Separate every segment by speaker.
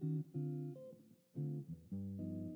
Speaker 1: Thank you.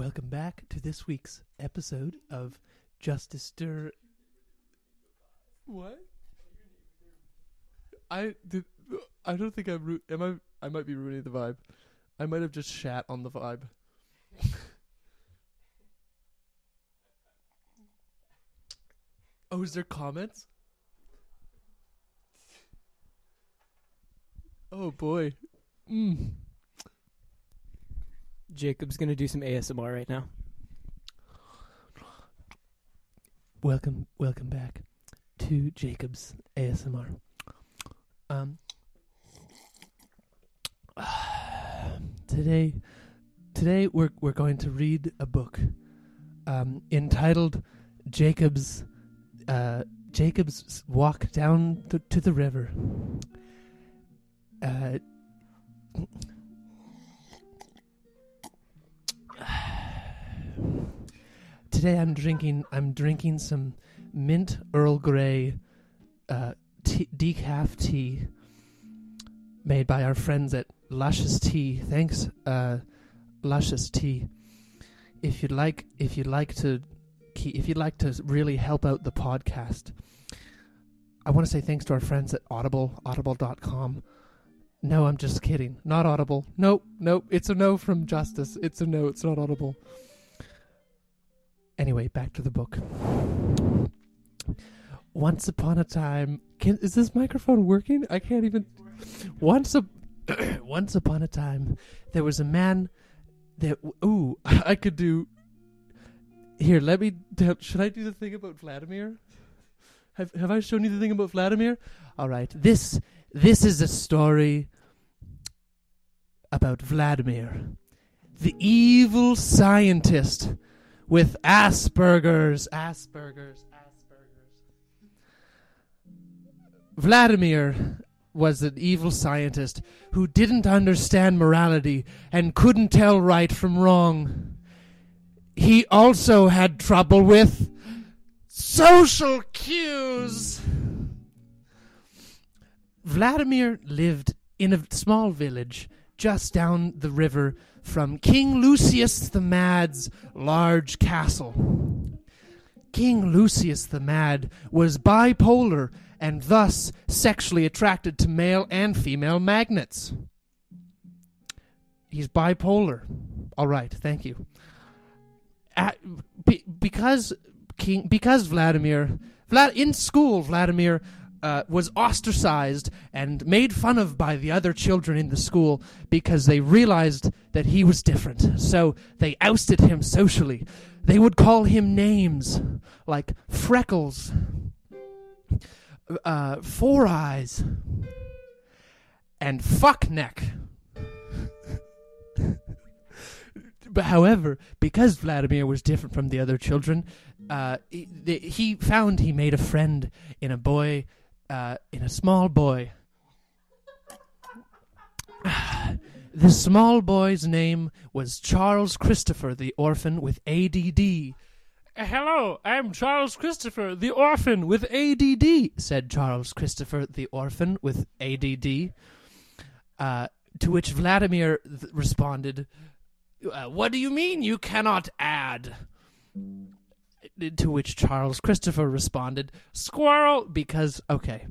Speaker 1: Welcome back to this week's episode of Justice Der. What? I did. I don't think I'm. Ru- am I? I might be ruining the vibe. I might have just shat on the vibe. oh, is there comments? Oh boy. Mm.
Speaker 2: Jacob's gonna do some ASMR right now.
Speaker 1: Welcome, welcome back to Jacob's ASMR. Um, today, today we're we're going to read a book, um, entitled Jacob's, uh, Jacob's walk down the, to the river. Uh, today I'm drinking I'm drinking some mint Earl Grey uh, tea, decaf tea made by our friends at Luscious Tea. Thanks, uh, Luscious Tea. If you'd like, if you'd like to, if you'd like to really help out the podcast, I want to say thanks to our friends at Audible, Audible.com. No, I'm just kidding. Not Audible. Nope, nope. It's a no from Justice. It's a no. It's not Audible. Anyway, back to the book. Once upon a time, can, is this microphone working? I can't even. Once a, once upon a time, there was a man. That ooh, I could do. Here, let me. Should I do the thing about Vladimir? Have Have I shown you the thing about Vladimir? All right. This This is a story about Vladimir, the evil scientist with Asperger's. Asperger's. Asperger's. Vladimir was an evil scientist who didn't understand morality and couldn't tell right from wrong. He also had trouble with social cues. Vladimir lived in a small village just down the river from King Lucius the Mad's large castle. King Lucius the Mad was bipolar and thus sexually attracted to male and female magnets. He's bipolar. All right, thank you. At, be, because King because Vladimir Vlad in school Vladimir uh, was ostracized and made fun of by the other children in the school because they realized that he was different. So they ousted him socially. They would call him names like Freckles, uh, Four Eyes, and Fuckneck. but however, because Vladimir was different from the other children, uh, he, he found he made a friend in a boy uh, in a small boy. the small boy's name was Charles Christopher the orphan with ADD. Hello, I'm Charles Christopher the orphan with ADD, said Charles Christopher the orphan with ADD. Uh, to which Vladimir th- responded, uh, What do you mean you cannot add? To which Charles Christopher responded, "Squirrel," because okay.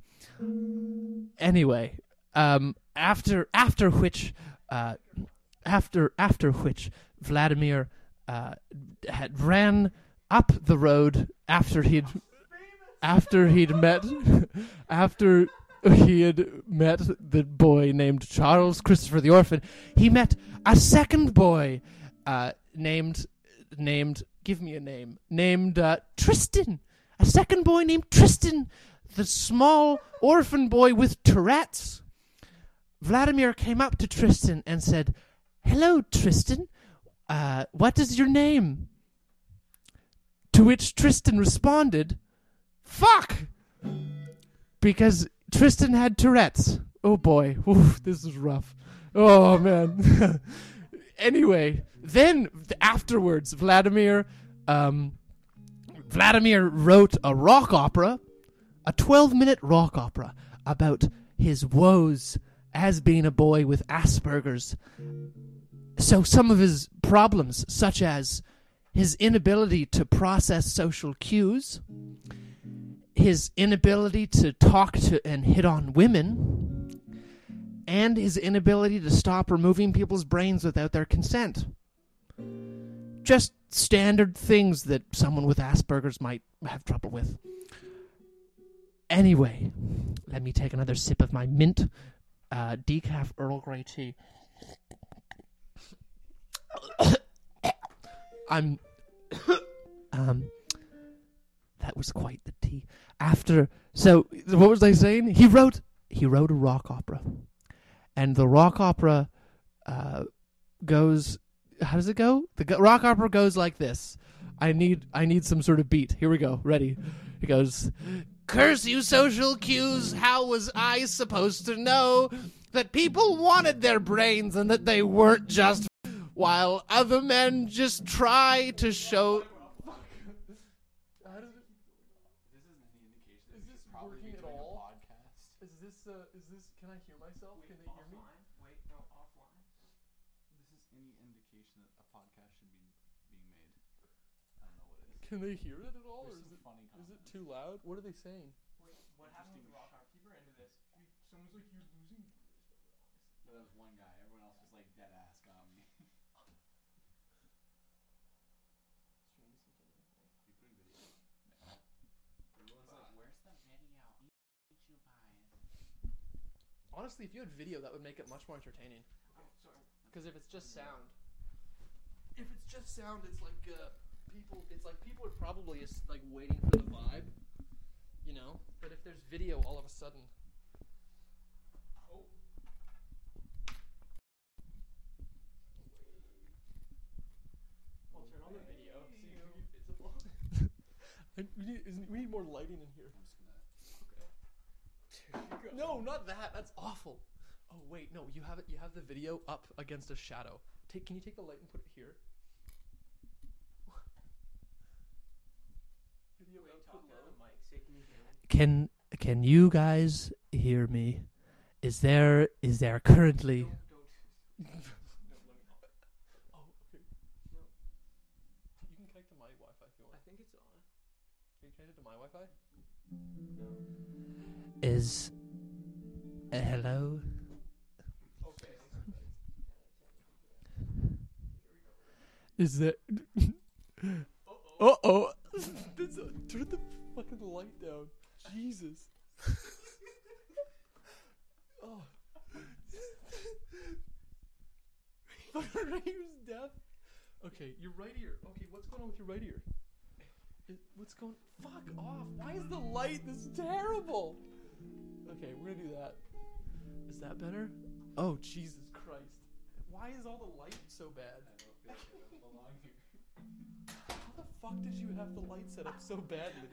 Speaker 1: Anyway, um, after after which, uh, after after which, Vladimir uh, had ran up the road after he'd after he'd met after he had met the boy named Charles Christopher the orphan. He met a second boy uh, named named give me a name named uh, Tristan. A second boy named Tristan, the small orphan boy with Tourette's. Vladimir came up to Tristan and said, "Hello, Tristan. Uh, what is your name?" To which Tristan responded, "Fuck," because Tristan had Tourette's. Oh boy, Oof, this is rough. Oh man. anyway, then afterwards, Vladimir, um, Vladimir wrote a rock opera, a twelve-minute rock opera about his woes as being a boy with Asperger's. so some of his problems, such as his inability to process social cues, his inability to talk to and hit on women, and his inability to stop removing people's brains without their consent. Just standard things that someone with Asperger's might have trouble with. Anyway, let me take another sip of my mint uh, decaf Earl Grey tea. I'm. um. That was quite the tea. After so, what was I saying? He wrote he wrote a rock opera, and the rock opera uh, goes. How does it go? The rock opera goes like this. I need I need some sort of beat. Here we go. Ready? It goes. Curse you, social cues! How was I supposed to know that people wanted their brains and that they weren't just while other men just try to show. Is this working at all? Is this uh, is this? Can I hear myself? Can they hear me?
Speaker 3: Wait, no, offline. This is any indication that a podcast should be being made. I don't know what it is.
Speaker 1: Can they hear it at all, or is
Speaker 3: some
Speaker 1: it
Speaker 3: funny
Speaker 1: is it
Speaker 3: comments.
Speaker 1: too loud? What are they saying?
Speaker 2: Wait, what happened with the rock art? Keep her into this.
Speaker 3: Someone's like, you're losing viewers, but we're honest. But that was one guy. Everyone else was like, dead ass got me.
Speaker 2: Stream is continuing. Wait.
Speaker 3: you putting video? Everyone's like, where's the video? YouTube guys.
Speaker 1: Honestly, if you had video, that would make it much more entertaining.
Speaker 3: Oh, sorry.
Speaker 1: Because if it's just sound, if it's just sound, it's like uh, people. It's like people are probably just like waiting for the vibe, you know. But if there's video, all of a sudden,
Speaker 3: Oh.
Speaker 2: I'll turn on the video. See if
Speaker 1: Hey,
Speaker 2: you visible.
Speaker 1: We need isn't- we need more lighting in here.
Speaker 3: Gonna.
Speaker 1: No, not that. That's awful. Oh wait, no. You have it. You have the video up against a shadow. Take. Can you take the light and put it here? video
Speaker 2: Wait,
Speaker 1: output
Speaker 2: talk down
Speaker 1: low.
Speaker 2: the mic. Say, can you hear?
Speaker 1: Can Can you guys hear me? Is there is there currently?
Speaker 2: Don't, don't. no, let me.
Speaker 1: Oh, okay.
Speaker 2: No.
Speaker 1: You can connect to my Wi-Fi
Speaker 2: I think it's on.
Speaker 1: Are you connected to my Wi-Fi? Is uh, hello?
Speaker 2: Okay.
Speaker 1: Is that?
Speaker 2: Uh-oh.
Speaker 1: Uh oh! Turn the fucking light down. Jesus. oh. Ray's deaf. Okay, your right ear. Okay, what's going on with your right ear? It- what's going? Fuck off! Why is the light this terrible? Okay, we're gonna do that. Is that better? Oh Jesus Christ! Why is all the light so bad? The fuck did you have the light set up so badly?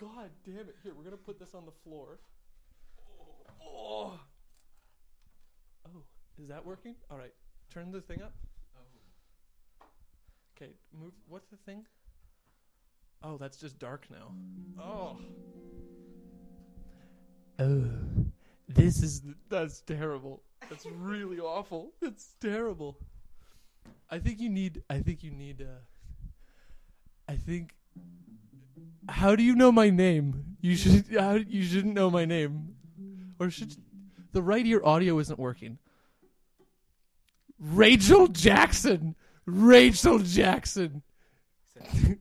Speaker 1: God damn it. Here, we're gonna put this on the floor. Oh. Oh, is that working? Alright. Turn the thing up. Okay, move what's the thing? Oh, that's just dark now. Oh. Oh. This is that's terrible. That's really awful. It's terrible. I think you need I think you need uh I think How do you know my name? You should how, you shouldn't know my name. Or should the right ear audio isn't working. Rachel Jackson. Rachel Jackson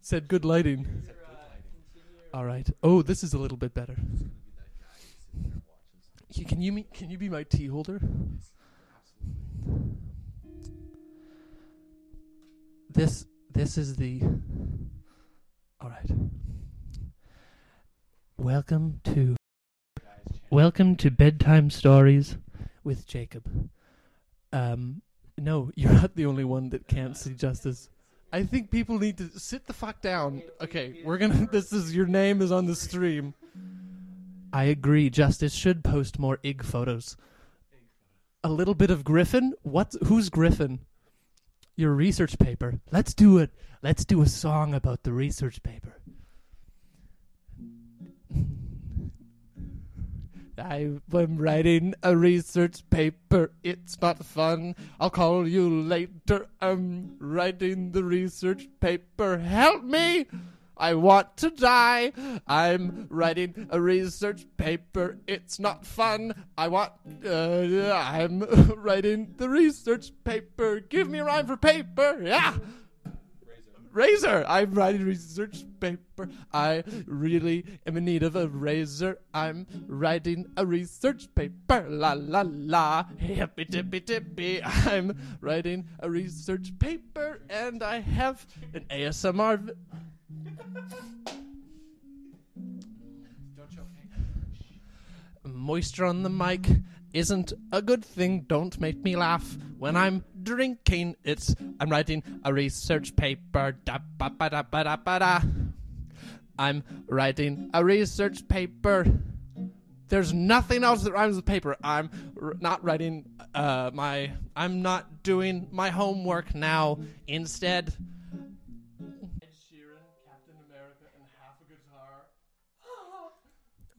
Speaker 1: said good lighting.
Speaker 2: Your,
Speaker 3: Good lighting.
Speaker 1: All right. Oh, this is a little bit better. Can you can you be my tea holder? This this is the All right. Welcome to Welcome to bedtime stories with Jacob. Um no, you're not the only one that can't see justice. I think people need to sit the fuck down. Okay, we're gonna. This is your name is on the stream. I agree. Justice should post more ig photos. A little bit of Griffin. What? Who's Griffin? Your research paper. Let's do it. Let's do a song about the research paper. I'm writing a research paper. It's not fun. I'll call you later. I'm writing the research paper. Help me! I want to die. I'm writing a research paper. It's not fun. I want. Uh, I'm writing the research paper. Give me a rhyme for paper. Yeah. Razor. I'm writing research paper. I really am in need of a razor. I'm writing a research paper. La la la. Hippy tippy tippy. I'm writing a research paper and I have an ASMR. Moisture on the mic isn't a good thing. Don't make me laugh when I'm drinking. It's I'm writing a research paper. Da ba ba da ba da ba da. I'm writing a research paper. There's nothing else that rhymes with paper. I'm r- not writing uh, my. I'm not doing my homework now. Instead,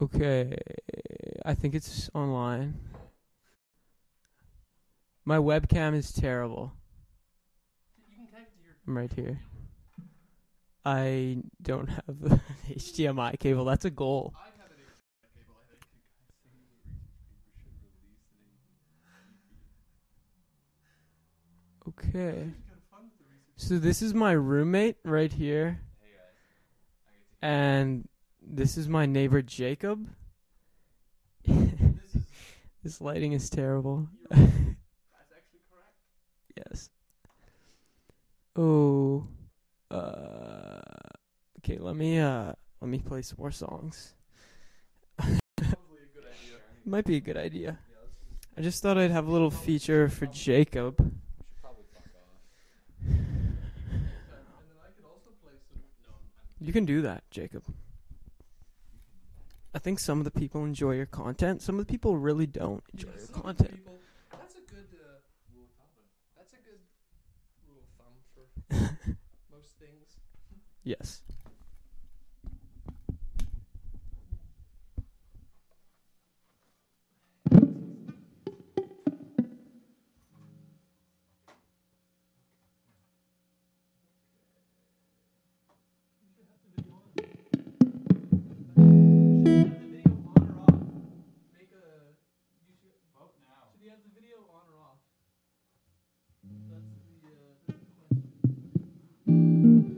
Speaker 2: Okay, I think it's online. My webcam is terrible.
Speaker 1: You can connect to your
Speaker 2: I'm right here. I don't have an HDMI cable. That's a goal.
Speaker 3: I have an HDMI cable. I think you guys think the research paper should release an
Speaker 2: Okay.
Speaker 3: EP. Kind of fun with the research.
Speaker 2: So this is my roommate right here,
Speaker 3: Hey guys, I get to
Speaker 2: and this is my neighbor Jacob.
Speaker 3: This is
Speaker 2: this lighting is terrible.
Speaker 3: that's actually correct.
Speaker 2: yes. Oh. Uh. Okay. Let me uh. Let me play some more songs.
Speaker 3: Probably a good idea.
Speaker 2: Might be a good idea.
Speaker 3: Yeah, let's just,
Speaker 2: I just thought I'd have a little feature for Jacob.
Speaker 3: we should probably fuck off.
Speaker 1: And then I could also play some. No, I'm,
Speaker 2: You can do that, Jacob. I think some of the people enjoy your content. Some of the people really don't enjoy
Speaker 1: Yeah,
Speaker 2: your content.
Speaker 1: People, that's a good uh, rule of thumb. That's a good rule of thumb for most things.
Speaker 2: Yes.
Speaker 1: Mm-hmm.